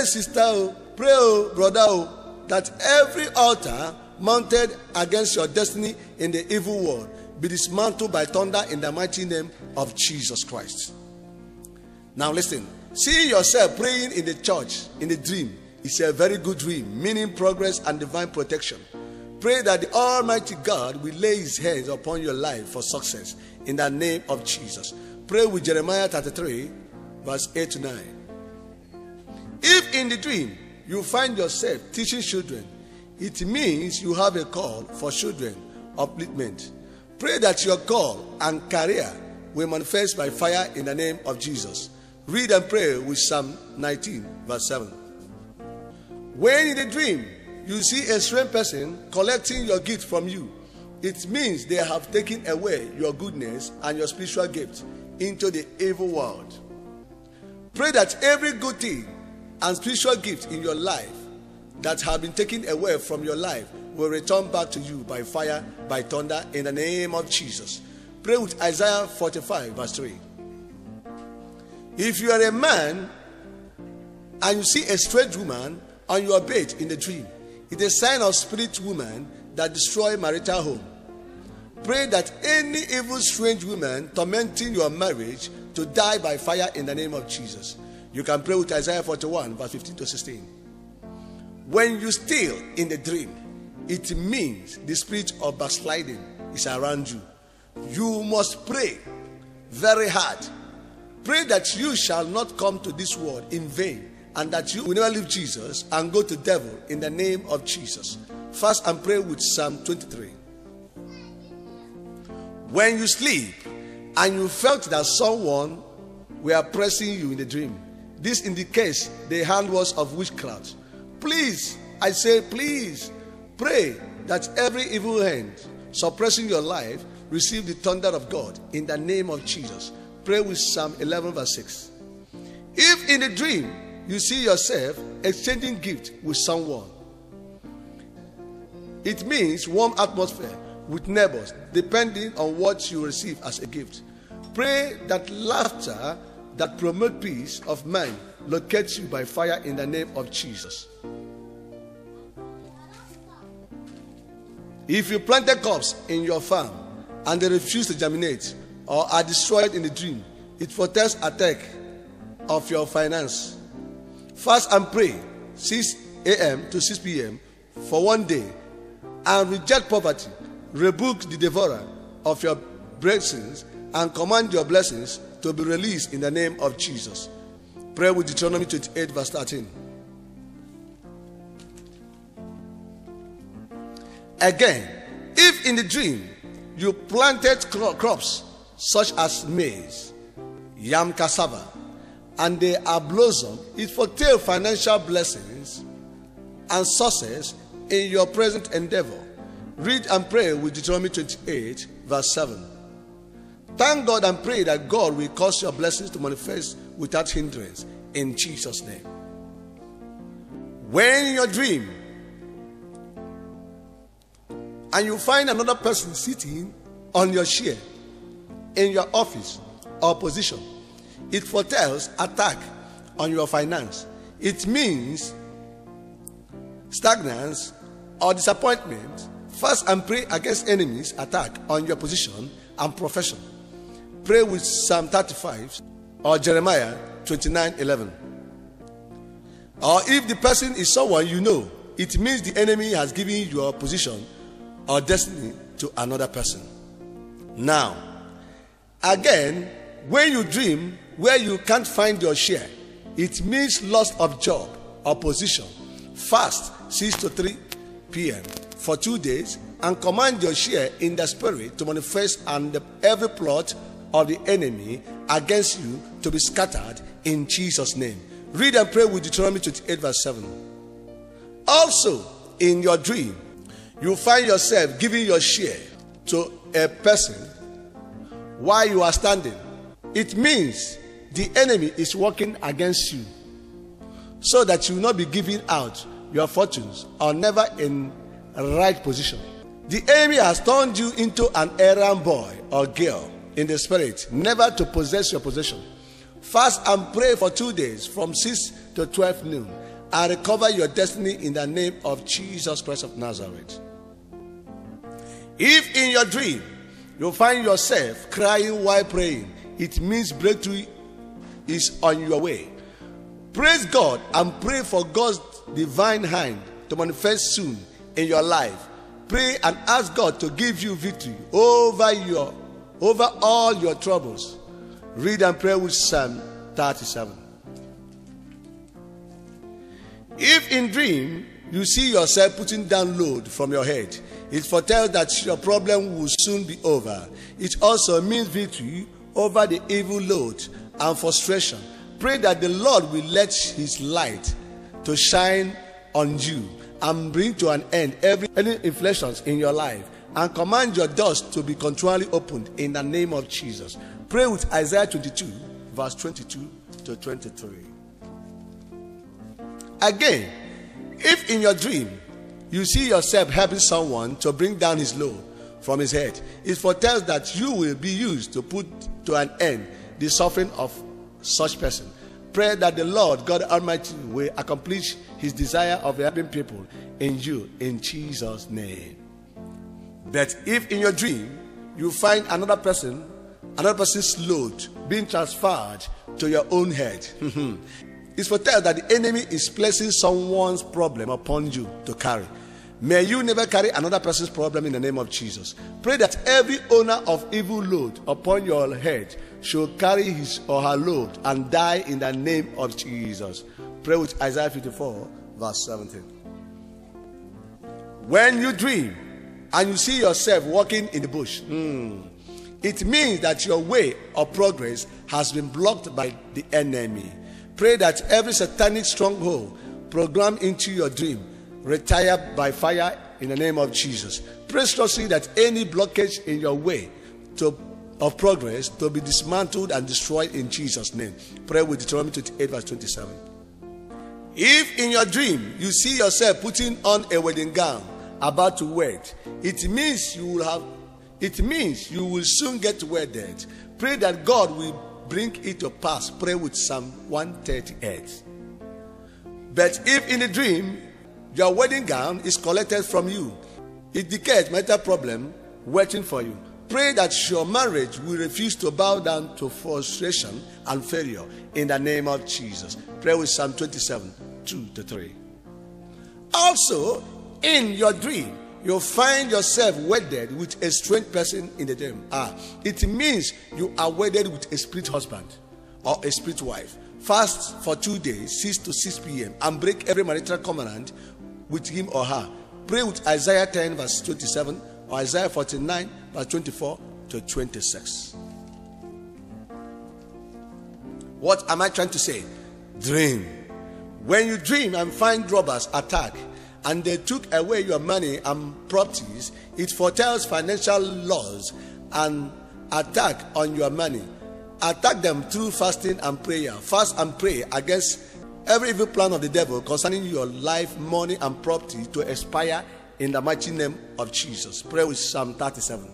Pray, sister, oh, pray, oh, brother, oh, that every altar mounted against your destiny in the evil world be dismantled by thunder in the mighty name of Jesus Christ. Now, listen. See yourself praying in the church in a dream is a very good dream, meaning progress and divine protection. Pray that the Almighty God will lay His hands upon your life for success in the name of Jesus. Pray with Jeremiah 33, verse 8 to 9. If in the dream you find yourself teaching children, it means you have a call for children upliftment. Pray that your call and career will manifest by fire in the name of Jesus. Read and pray with Psalm 19, verse 7. When in the dream you see a strange person collecting your gift from you, it means they have taken away your goodness and your spiritual gift into the evil world. Pray that every good thing and spiritual gifts in your life that have been taken away from your life will return back to you by fire, by thunder, in the name of Jesus. Pray with Isaiah 45, verse 3. If you are a man and you see a strange woman on your bed in the dream, it's a sign of spirit woman that destroy marital home. Pray that any evil strange woman tormenting your marriage to die by fire in the name of Jesus. You can pray with Isaiah 41, verse 15 to 16. When you steal in the dream, it means the spirit of backsliding is around you. You must pray very hard Pray that you shall not come to this world in vain and that you will never leave Jesus and go to devil in the name of Jesus. Fast and pray with Psalm 23. When you sleep and you felt that someone were pressing you in the dream, this indicates the handworks of witchcraft. Please, I say, please pray that every evil hand suppressing your life receive the thunder of God in the name of Jesus. Pray with Psalm 11, verse 6. If in a dream you see yourself exchanging gift with someone, it means warm atmosphere with neighbors, depending on what you receive as a gift. Pray that laughter that promote peace of mind locates you by fire in the name of Jesus. If you planted crops in your farm and they refuse to germinate, or are destroyed in the dream, it foretells attack of your finance. Fast and pray 6 a.m. to 6 p.m. for one day and reject poverty. Rebuke the devourer of your blessings and command your blessings to be released in the name of Jesus. Pray with Deuteronomy 28, verse 13. Again, if in the dream you planted crops such as maize, yam cassava, and they are blossom, it foretell financial blessings and success in your present endeavor. Read and pray with Deuteronomy 28, verse 7. Thank God and pray that God will cause your blessings to manifest without hindrance in Jesus' name. When in your dream and you find another person sitting on your chair in your office or position. It foretells attack on your finance. It means stagnance or disappointment. Fast and pray against enemies' attack on your position and profession. Pray with Psalm 35 or Jeremiah 29 11. Or if the person is someone you know, it means the enemy has given your position or destiny to another person. Now, Again, when you dream where you can't find your share, it means loss of job or position. Fast 6 to 3 p.m. for two days and command your share in the spirit to manifest and every plot of the enemy against you to be scattered in Jesus' name. Read and pray with Deuteronomy 28, verse 7. Also, in your dream, you find yourself giving your share to a person while you are standing, it means the enemy is working against you so that you will not be giving out your fortunes or never in right position. The enemy has turned you into an errand boy or girl in the spirit, never to possess your possession. Fast and pray for two days from 6 to 12 noon I recover your destiny in the name of Jesus Christ of Nazareth. If in your dream you find yourself crying while praying, it means breakthrough is on your way. Praise God and pray for God's divine hand to manifest soon in your life. Pray and ask God to give you victory over your over all your troubles. Read and pray with Psalm 37. If in dream you see yourself putting down load from your head, it foretells that your problem will soon be over. It also means victory over the evil load and frustration. Pray that the Lord will let his light to shine on you and bring to an end every any inflections in your life and command your doors to be continually opened in the name of Jesus. Pray with Isaiah 22, verse 22 to 23. Again, if in your dream you see yourself helping someone to bring down his load from his head, it foretells that you will be used to put to an end the suffering of such person. Pray that the Lord God Almighty will accomplish his desire of helping people in you in Jesus' name. But if in your dream you find another person, another person's load being transferred to your own head, it's foretell that the enemy is placing someone's problem upon you to carry. May you never carry another person's problem in the name of Jesus. Pray that every owner of evil load upon your head should carry his or her load and die in the name of Jesus. Pray with Isaiah 54, verse 17. When you dream and you see yourself walking in the bush, hmm, it means that your way of progress has been blocked by the enemy. Pray that every satanic stronghold programmed into your dream retire by fire in the name of Jesus. Pray strongly that any blockage in your way to, of progress to be dismantled and destroyed in Jesus' name. Pray with Deuteronomy 28, verse 27. If in your dream you see yourself putting on a wedding gown about to wed, it means you will have it means you will soon get wedded. Pray that God will bring it to pass. Pray with Psalm 138. But if in a dream your wedding gown is collected from you, it indicates mental problem waiting for you. Pray that your marriage will refuse to bow down to frustration and failure in the name of Jesus. Pray with Psalm 27 2 to 3. Also, in your dream, you'll find yourself wedded with a strange person in the dream. Ah, it means you are wedded with a spirit husband or a spirit wife. Fast for two days, 6 to 6 p.m., and break every marital covenant with him or her. Pray with Isaiah 10, verse 27, or Isaiah 49, verse 24 to 26. What am I trying to say? Dream. When you dream and find robbers attack and they took away your money and properties, it foretells financial loss and attack on your money. Attack them through fasting and prayer. Fast and pray against every evil plan of the devil concerning your life, money, and property to expire in the mighty name of Jesus. Pray with Psalm 37.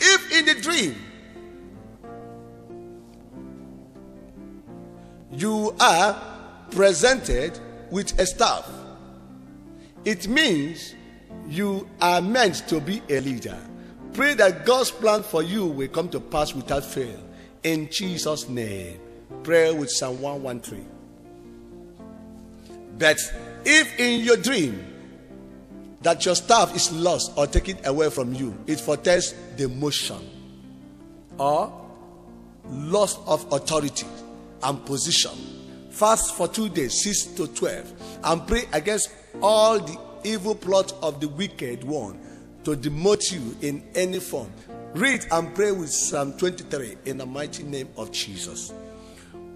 If in the dream you are presented with a staff, it means you are meant to be a leader. Pray that God's plan for you will come to pass without fail. In Jesus' name. Pray with Psalm 113. But if in your dream that your staff is lost or taken away from you, it foretells demotion or loss of authority and position. Fast for two days, 6 to 12, and pray against all the evil plot of the wicked one to demote you in any form. Read and pray with Psalm 23 in the mighty name of Jesus.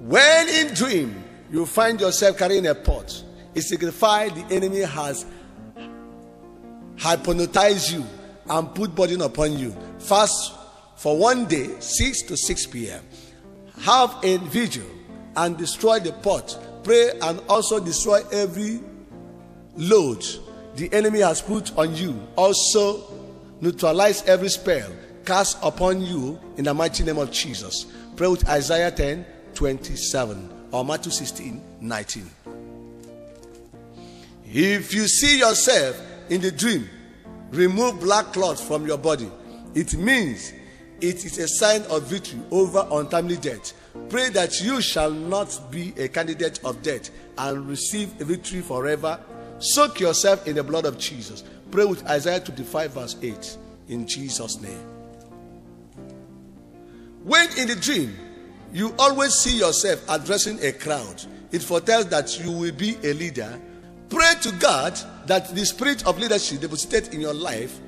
When in dream you find yourself carrying a pot, it signifies the enemy has hypnotized you and put burden upon you. Fast for one day, 6 to 6 p.m. Have a vigil and destroy the pot. Pray and also destroy every load the enemy has put on you. Also, neutralize every spell cast upon you in the mighty name of Jesus. Pray with Isaiah 10 27 or Matthew 16 19. If you see yourself in the dream, remove black cloth from your body. It means it is a sign of victory over untimely death. Pray that you shall not be a candidate of death and receive a victory forever. Soak yourself in the blood of Jesus. Pray with Isaiah 25, verse 8. In Jesus' name. When in the dream, you always see yourself addressing a crowd, it foretells that you will be a leader. Pray to God that the spirit of leadership deposited in your life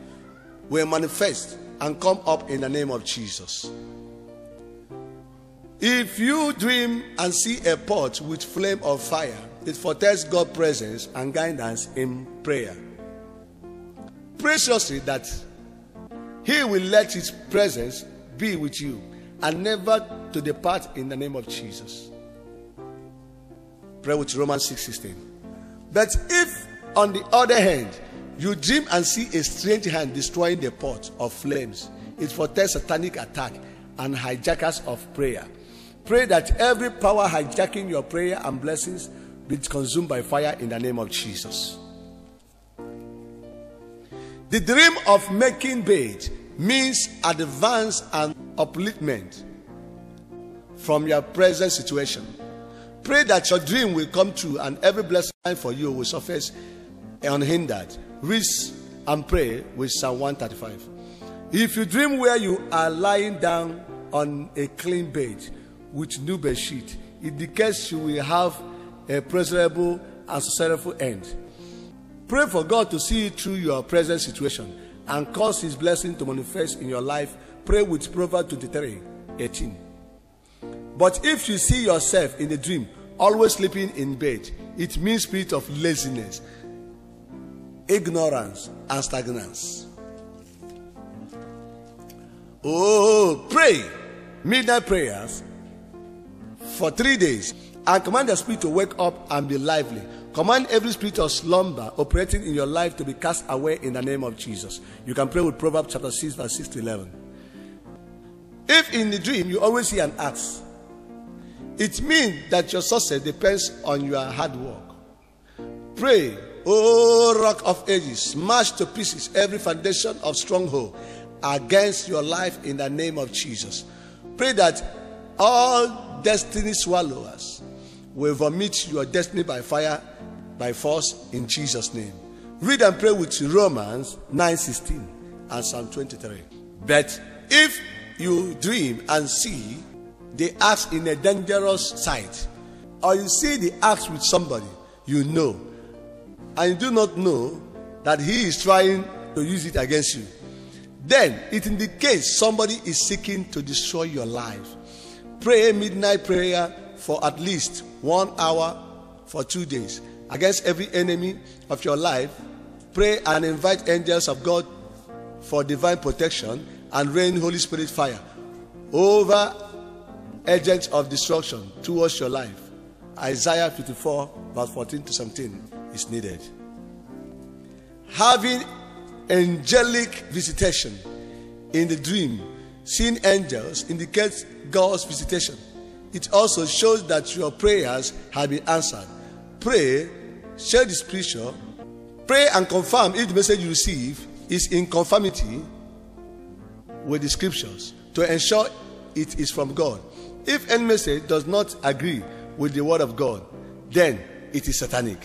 will manifest and come up in the name of Jesus. If you dream and see a pot with flame of fire, it foretells God's presence and guidance in prayer. Preciously that He will let His presence be with you and never to depart in the name of Jesus. Pray with Romans 6:16. But if on the other hand you dream and see a strange hand destroying the pot of flames, it foretells satanic attack and hijackers of prayer. Pray that every power hijacking your prayer and blessings be consumed by fire in the name of Jesus. The dream of making bed means advance and upliftment from your present situation. Pray that your dream will come true and every blessing for you will surface unhindered. Read and pray with Psalm 135. If you dream where you are lying down on a clean bed with new bed sheet, it indicates you will have a pleasurable and successful end. Pray for God to see you through your present situation and cause His blessing to manifest in your life. Pray with Proverbs 23 18. But if you see yourself in a dream always sleeping in bed, it means spirit of laziness, ignorance, and stagnance. Oh, pray midnight prayers for three days and command the spirit to wake up and be lively. Command every spirit of slumber operating in your life to be cast away in the name of Jesus. You can pray with Proverbs chapter 6, verse 6 to 11. If in the dream you always see an axe, it means that your success depends on your hard work. Pray, O rock of ages, smash to pieces every foundation of stronghold against your life in the name of Jesus. Pray that all destiny swallowers will vomit your destiny by fire, by force, in Jesus' name. Read and pray with Romans 9:16 and Psalm 23. But if you dream and see the axe in a dangerous sight, or you see the axe with somebody you know, and you do not know that he is trying to use it against you, then it indicates somebody is seeking to destroy your life. Pray midnight prayer for at least one hour for two days against every enemy of your life. Pray and invite angels of God for divine protection and rain Holy Spirit fire over agents of destruction towards your life. Isaiah 54, verse 14 to 17 is needed. Having angelic visitation in the dream, seeing angels indicates God's visitation. It also shows that your prayers have been answered. Pray, share the scripture, pray and confirm if the message you receive is in conformity with the scriptures to ensure it is from God. If any message does not agree with the word of God, then it is satanic.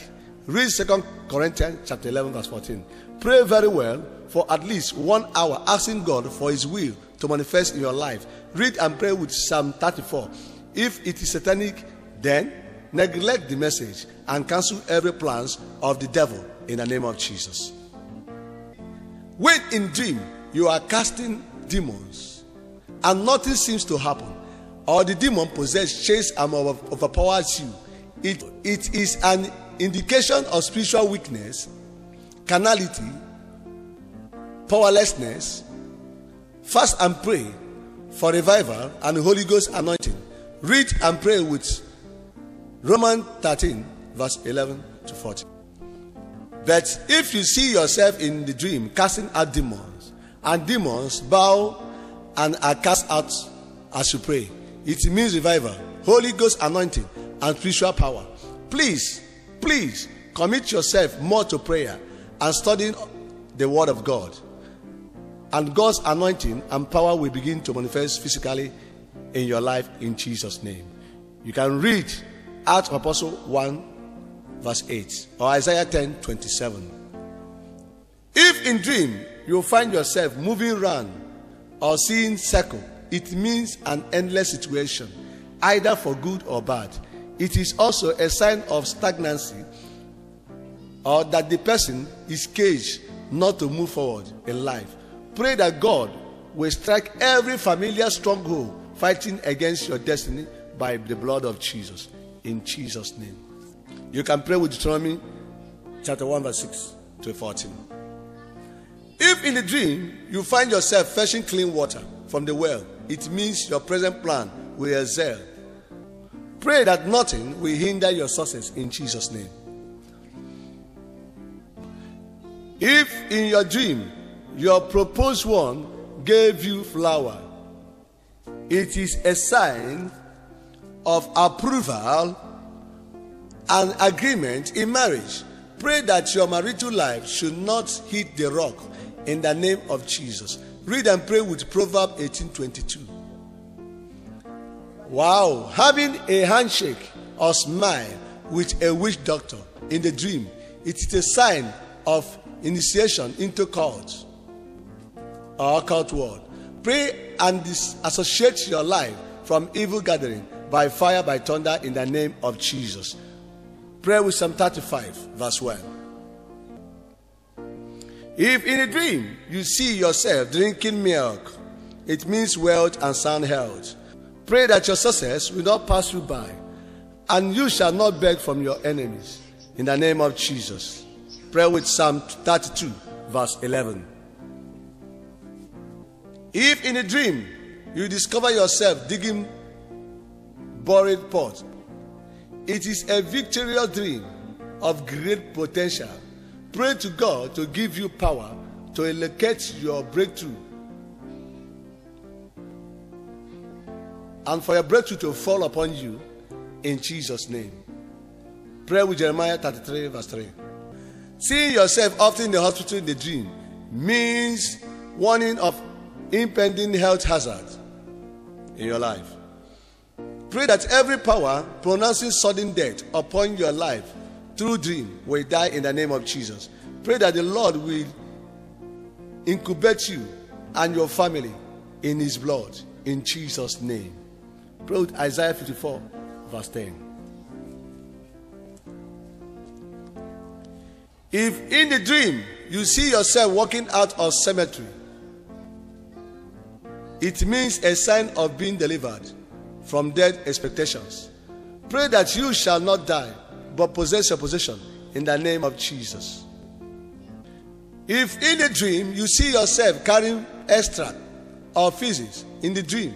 Read 2 Corinthians chapter 11, verse 14. Pray very well for at least one hour, asking God for His will to manifest in your life. Read and pray with Psalm 34. If it is satanic, then neglect the message and cancel every plans of the devil in the name of Jesus. When in dream you are casting demons and nothing seems to happen, or the demon possessed chase and overpowers you, it, it is an indication of spiritual weakness, carnality, powerlessness. Fast and pray for revival and Holy Ghost anointing. Read and pray with Romans 13, verse 11 to 14. But if you see yourself in the dream casting out demons, and demons bow and are cast out as you pray, it means revival, Holy Ghost anointing, and spiritual power. Please, please commit yourself more to prayer and studying the Word of God. And God's anointing and power will begin to manifest physically in your life in Jesus' name. You can read Acts of Apostle 1, verse 8, or Isaiah 10, 27. If in dream you find yourself moving around or seeing circle, it means an endless situation, either for good or bad. It is also a sign of stagnancy or that the person is caged not to move forward in life. Pray that God will strike every familiar stronghold fighting against your destiny by the blood of Jesus. In Jesus' name. You can pray with Deuteronomy chapter 1, verse 6 to 14. If in the dream you find yourself fetching clean water from the well, it means your present plan will excel. Pray that nothing will hinder your success in Jesus' name. If in your dream your proposed one gave you flower, it is a sign of approval and agreement in marriage. Pray that your marital life should not hit the rock in the name of Jesus. Read and pray with Proverb 18:22. Wow, having a handshake or smile with a witch doctor in the dream, it is a sign of initiation into cult or occult world. Pray and disassociate your life from evil gathering by fire, by thunder, in the name of Jesus. Pray with Psalm 35, verse 1. If in a dream you see yourself drinking milk, it means wealth and sound health. Pray that your success will not pass you by, and you shall not beg from your enemies. In the name of Jesus. Pray with Psalm 32, verse 11. If in a dream you discover yourself digging buried pot, it is a victorious dream of great potential. Pray to God to give you power to locate your breakthrough and for your breakthrough to fall upon you in Jesus' name. Pray with Jeremiah 33, verse 3. Seeing yourself often in the hospital in the dream means warning of impending health hazard in your life. Pray that every power pronouncing sudden death upon your life through dream will die in the name of Jesus. Pray that the Lord will incubate you and your family in his blood in Jesus' name. Pray with Isaiah 54, verse 10. If in the dream you see yourself walking out of cemetery, it means a sign of being delivered from dead expectations. Pray that you shall not die, but possess your possession in the name of Jesus. If in a dream you see yourself carrying excreta or faeces in the dream,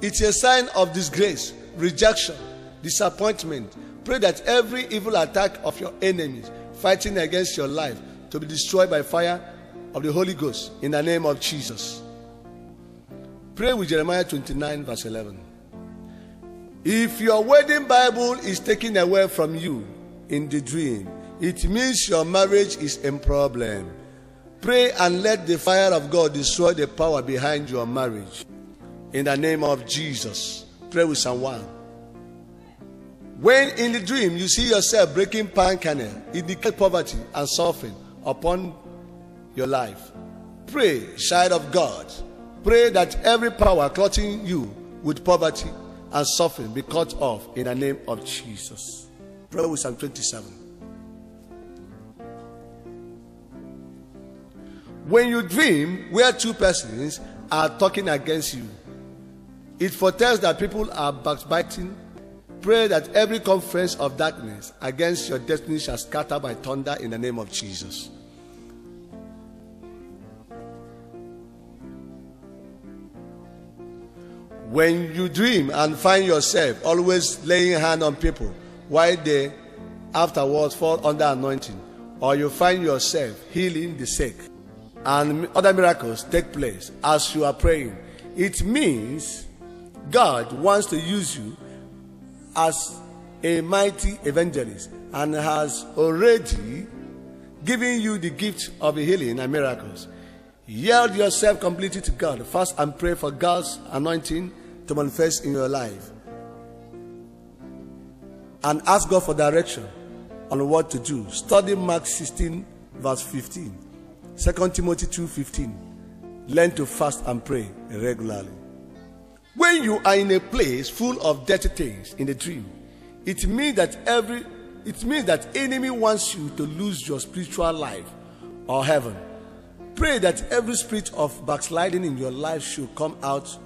it's a sign of disgrace, rejection, disappointment. Pray that every evil attack of your enemies fighting against your life to be destroyed by fire of the Holy Ghost in the name of Jesus. Pray with Jeremiah 29, verse 11. If your wedding Bible is taken away from you in the dream, it means your marriage is in problem. Pray and let the fire of God destroy the power behind your marriage. In the name of Jesus. Pray with someone. When in the dream you see yourself breaking palm kernel, indicate poverty and suffering upon your life. Pray, child of God Pray that every power clutching you with poverty and suffering be cut off in the name of Jesus. Pray with Psalm 27. When you dream where two persons are talking against you, it foretells that people are backbiting. Pray that every conference of darkness against your destiny shall scatter by thunder in the name of Jesus. When you dream and find yourself always laying hand on people while they afterwards fall under anointing, or you find yourself healing the sick and other miracles take place as you are praying, it means God wants to use you as a mighty evangelist and has already given you the gift of healing and miracles. Yield yourself completely to God. Fast and pray for God's anointing to manifest in your life. And ask God for direction on what to do. Study Mark 16, verse 15. 2 Timothy 2 15. Learn to fast and pray regularly. When you are in a place full of dirty things in the dream, it means that every it means that enemy wants you to lose your spiritual life or heaven. Pray that every spirit of backsliding in your life should come out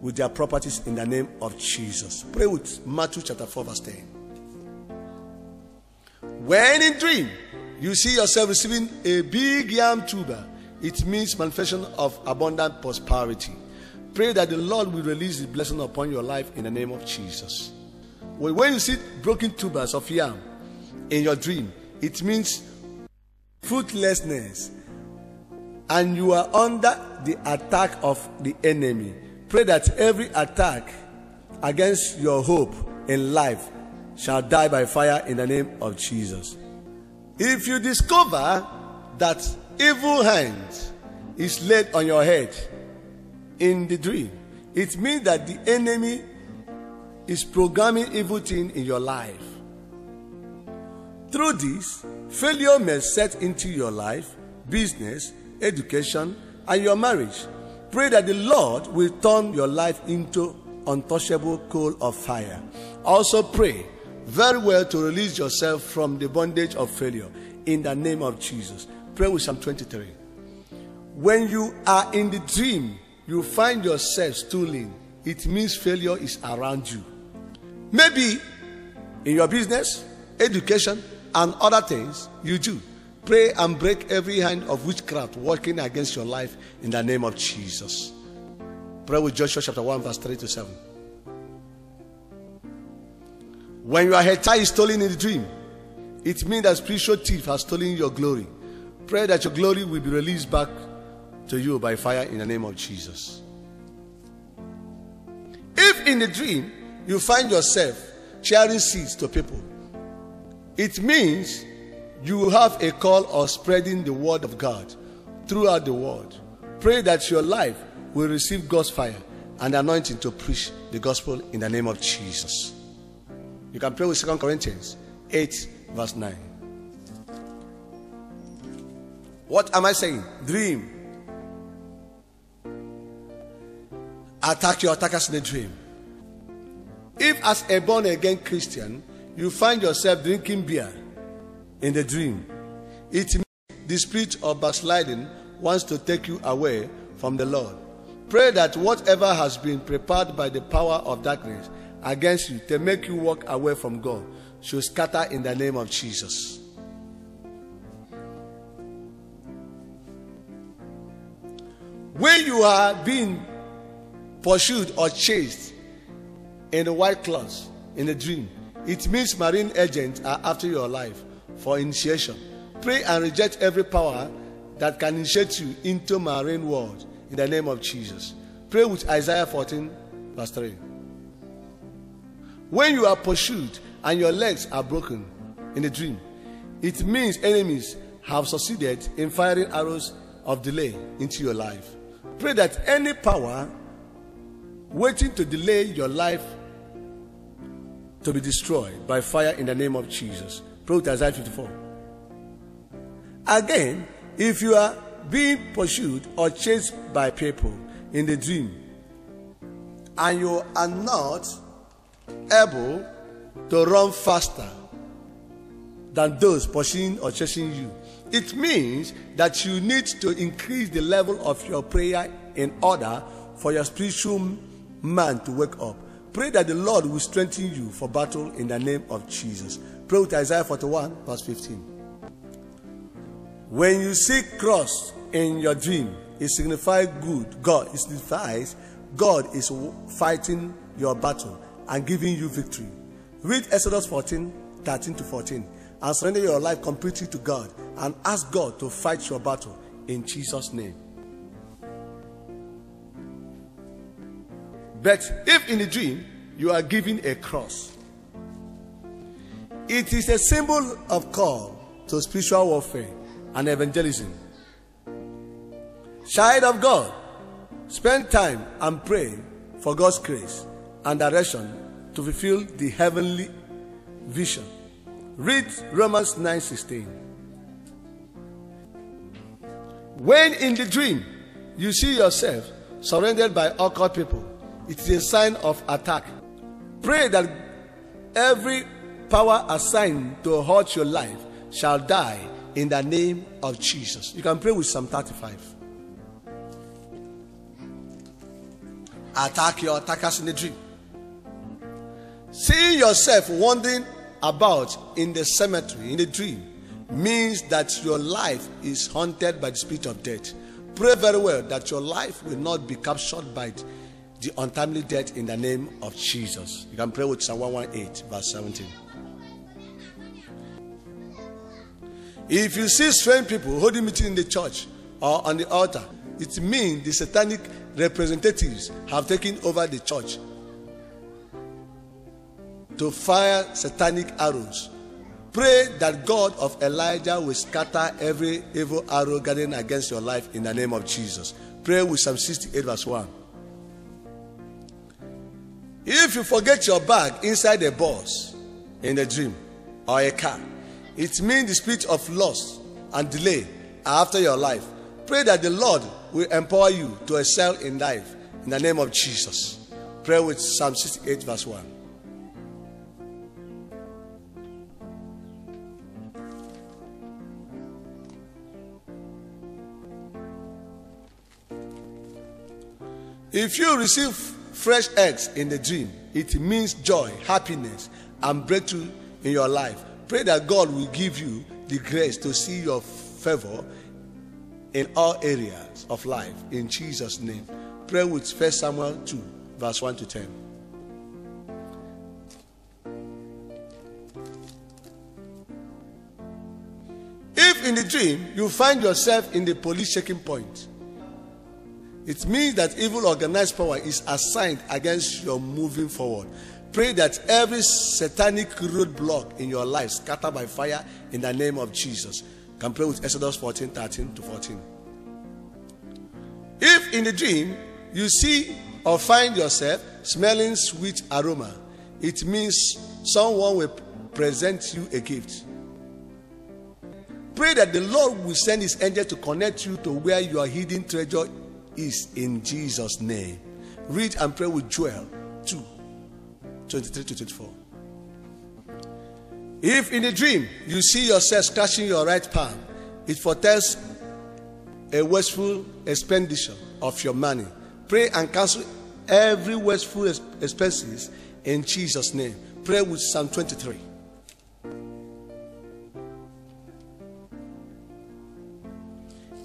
with their properties in the name of Jesus. Pray with Matthew chapter 4, verse 10. When in dream you see yourself receiving a big yam tuber, it means manifestation of abundant prosperity. Pray that the Lord will release His blessing upon your life in the name of Jesus. When you see broken tubers of yam in your dream, it means fruitlessness and you are under the attack of the enemy. Pray that every attack against your hope in life shall die by fire in the name of Jesus. If you discover that evil hand is laid on your head in the dream, it means that the enemy is programming evil thing in your life. Through this, failure may set into your life, business, education, and your marriage. Pray that the Lord will turn your life into untouchable coal of fire. Also pray very well to release yourself from the bondage of failure in the name of Jesus. Pray with Psalm 23. When you are in the dream, you find yourself stooling. It means failure is around you. Maybe in your business, education, and other things you do. Pray and break every hand of witchcraft working against your life in the name of Jesus. Pray with Joshua chapter 1, verse 3 to 7. When your hair tie is stolen in the dream, it means that spiritual thief has stolen your glory. Pray that your glory will be released back to you by fire in the name of Jesus. If in the dream you find yourself sharing seeds to people, it means you will have a call of spreading the word of God throughout the world. Pray that your life will receive God's fire and anointing to preach the gospel in the name of Jesus. You can pray with 2 Corinthians 8, verse 9. What am I saying? Dream. Attack your attackers in a dream. If, as a born again Christian, you find yourself drinking beer in the dream, it means the spirit of backsliding wants to take you away from the Lord. Pray that whatever has been prepared by the power of darkness against you to make you walk away from God should scatter in the name of Jesus. When you are being pursued or chased in the white clothes in a dream, it means marine agents are after your life for initiation. Pray and reject every power that can initiate you into marine world in the name of Jesus. Pray with Isaiah 14, verse 3. When you are pursued and your legs are broken in a dream, it means enemies have succeeded in firing arrows of delay into your life. Pray that any power waiting to delay your life to be destroyed by fire in the name of Jesus. Isaiah 54. Again, if you are being pursued or chased by people in the dream and you are not able to run faster than those pursuing or chasing you, it means that you need to increase the level of your prayer in order for your spiritual man to wake up. Pray that the Lord will strengthen you for battle in the name of Jesus. Pray with Isaiah 41, verse 15. When you see cross in your dream, it signifies good. God, it signifies God is fighting your battle and giving you victory. Read Exodus 14, 13 to 14, and surrender your life completely to God and ask God to fight your battle in Jesus' name. But if in the dream you are given a cross, It is a symbol of call to spiritual warfare and evangelism. Child of God, spend time and pray for God's grace and direction to fulfill the heavenly vision. Read Romans 9:16. When in the dream you see yourself surrounded by occult people, it is a sign of attack. Pray that every power assigned to hurt your life shall die in the name of Jesus. You can pray with Psalm 35. Attack your attackers in the dream. Seeing yourself wandering about in the cemetery in the dream means that your life is haunted by the spirit of death. Pray very well that your life will not be captured by the untimely death in the name of Jesus. You can pray with Psalm 118, verse 17. If you see strange people holding meeting in the church or on the altar, it means the satanic representatives have taken over the church to fire satanic arrows. Pray that God of Elijah will scatter every evil arrow guarding against your life in the name of Jesus. Pray with Psalm 68, verse 1. If you forget your bag inside a bus in a dream or a car, it means the spirit of loss and delay after your life. Pray that the Lord will empower you to excel in life in the name of Jesus. Pray with Psalm 68, verse 1. If you receive fresh eggs in the dream, it means joy, happiness, and breakthrough in your life. Pray that God will give you the grace to see your favor in all areas of life in Jesus' name. Pray with 1 Samuel 2, verse 1 to 10. If in the dream you find yourself in the police checking point, it means that evil organized power is assigned against your moving forward. Pray that every satanic roadblock in your life scatter by fire in the name of Jesus. Can pray with Exodus 14 13 to 14. If in the dream you see or find yourself smelling sweet aroma, it means someone will present you a gift. Pray that the Lord will send his angel to connect you to where your hidden treasure is in Jesus' name. Read and pray with Joel 2 23 to 24. If in a dream you see yourself scratching your right palm, it foretells a wasteful expenditure of your money. Pray and cancel every wasteful expenses in Jesus' name. Pray with Psalm 23.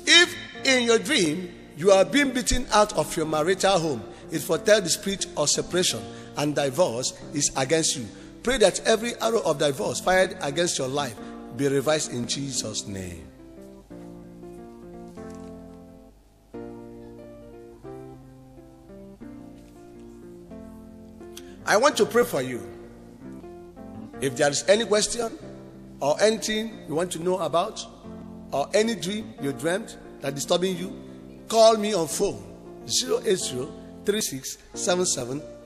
If in your dream you are being beaten out of your marital home, it foretells the spirit of separation and divorce is against you. Pray that every arrow of divorce fired against your life be revised in Jesus' name. I want to pray for you. If there is any question or anything you want to know about, or any dream you dreamt that disturbing you, call me on phone 080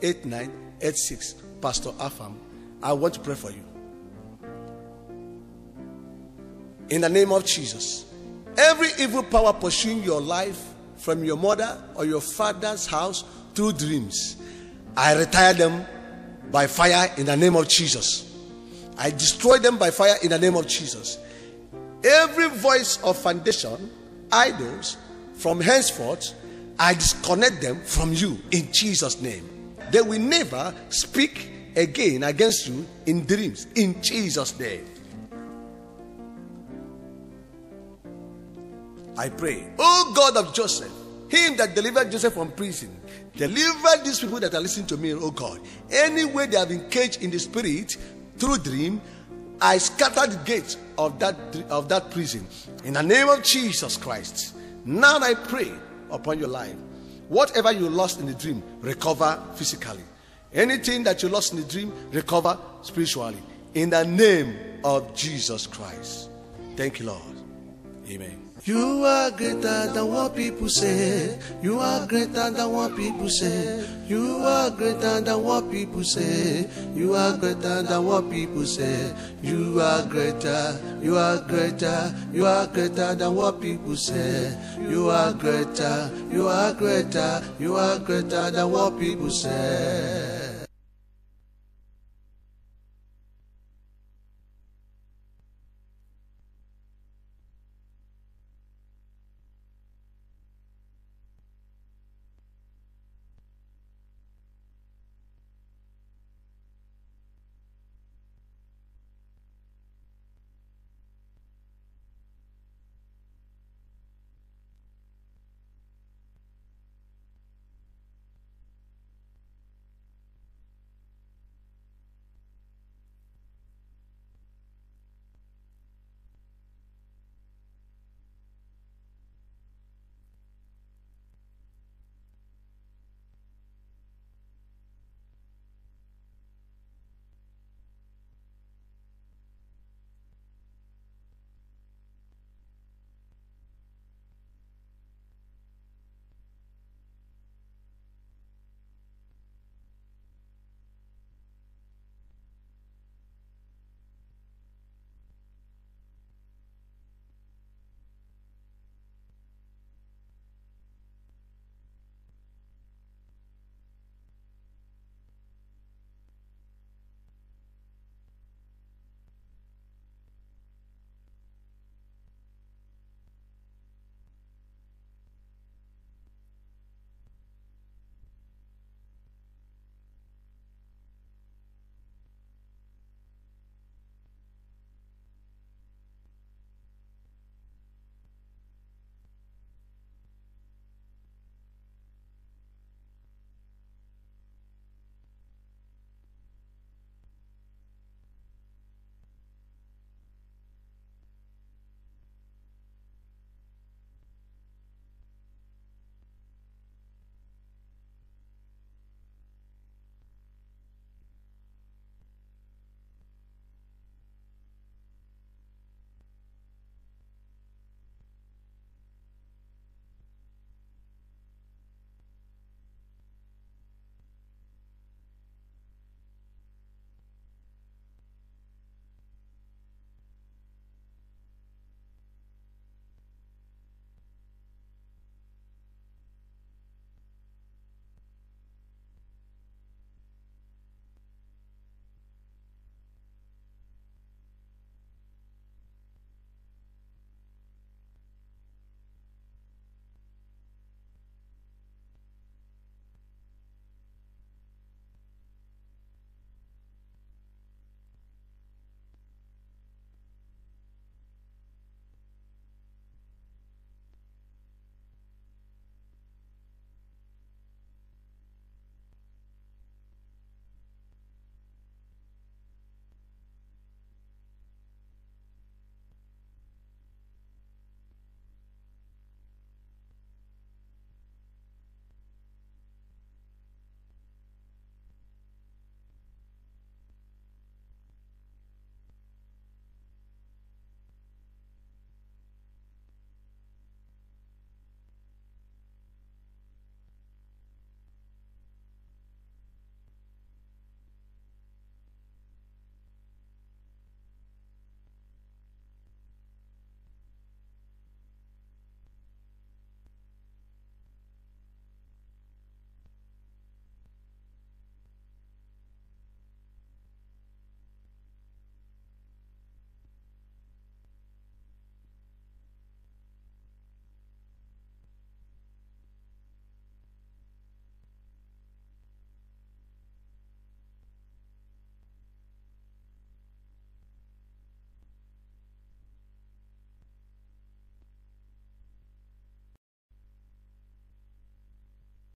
36778986. Pastor Afam, I want to pray for you. In the name of Jesus, every evil power pursuing your life from your mother or your father's house through dreams, I retire them by fire in the name of Jesus. I destroy them by fire in the name of Jesus. Every voice of foundation, idols, from henceforth, I disconnect them from you in Jesus' name. They will never speak again against you in dreams in Jesus' name. I pray, oh God of Joseph, him that delivered Joseph from prison, deliver these people that are listening to me, oh God. Any way they have been caged in the spirit through dream, I scatter the gates of that of that prison in the name of Jesus Christ. Now I pray upon your life. Whatever you lost in the dream, recover physically. Anything that you lost in the dream, recover spiritually. in the name of Jesus Christ. Thank you, Lord. Amen. You are greater than what people say. You are greater than what people say. You are greater than what people say. You are greater than what people say. You are greater. You are greater. You are greater than what people say. You are greater. You are greater. You are greater than what people say.